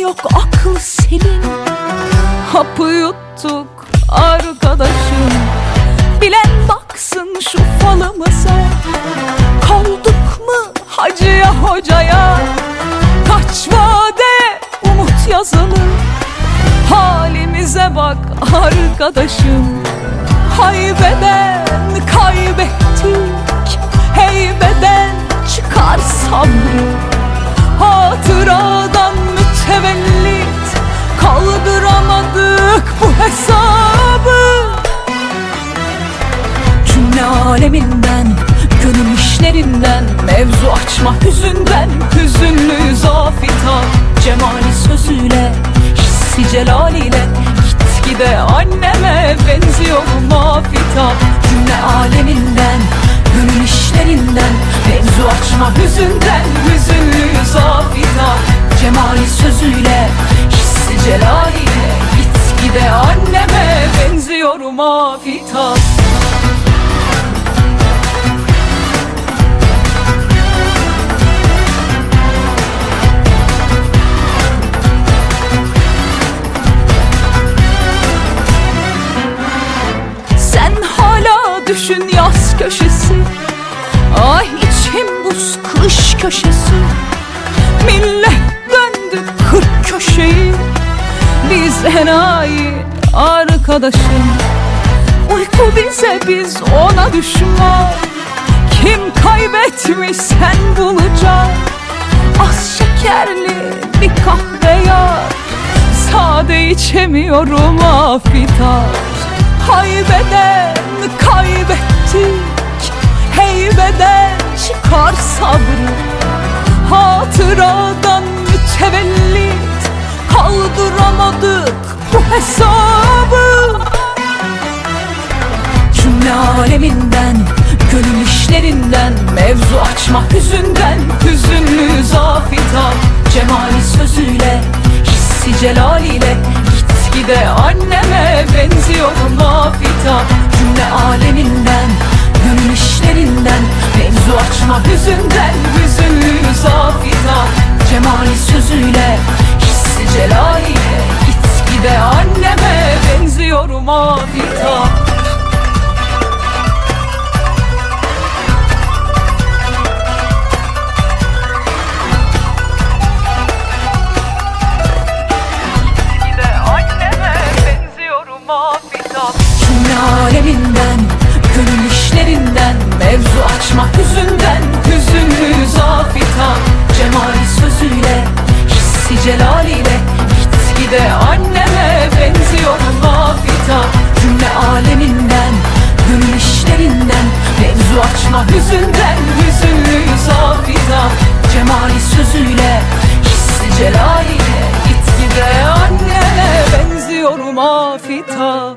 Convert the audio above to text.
yok aklı senin. Hapı yuttuk arkadaşım. Bilen baksın şu falımıza. Kaldık mı hacıya hocaya? Kaç vade umut yazılı. Halimize bak arkadaşım. Haybeden kaybettik. Heybeden çıkar sabrı Hatıradan mütevellit Kaldıramadık bu hesabı. Cümle aleminden Gönül işlerinden Mevzu açma hüzünden Hüzünlü zafita Cemali sözüyle Hissi celaliyle Gitgide anneme benziyor mafita. Cümle aleminden Gönül işlerinden Mevzu açma hüzünden Zafita Cemali sözüyle Hissi celaliyle Gitgide anneme benziyor mafita. Sen hala düşün yaz köşesi Ay içim buz kış köşesi Biz enayi arkadaşım. Uyku bize biz ona düşman. Kim kaybetmiş sen bulacak Az şekerli bir kahve yar Sade içemiyorum afitar Haybeden kaybettik. Heybeden çıkar sabrı. Hatıradan mütevellit Kaldıramadık bu hesabı. Cümle aleminden Gönül işlerinden Mevzu açma hüzünden Hüzünlü zafita Cemali sözüyle Hissi celaliyle Gitgide anneme benziyor mafita Cümle aleminden Gönül işlerinden Mevzu açma hüzünden Hüzünlü zafita Cemali sözüyle Hissi celaliyle Gitgide anneme benziyor mafita Açma hüzünden Hüzünlü zafita Cemali sözüyle Hissi celaliyle Gitgide anneme benziyorum afita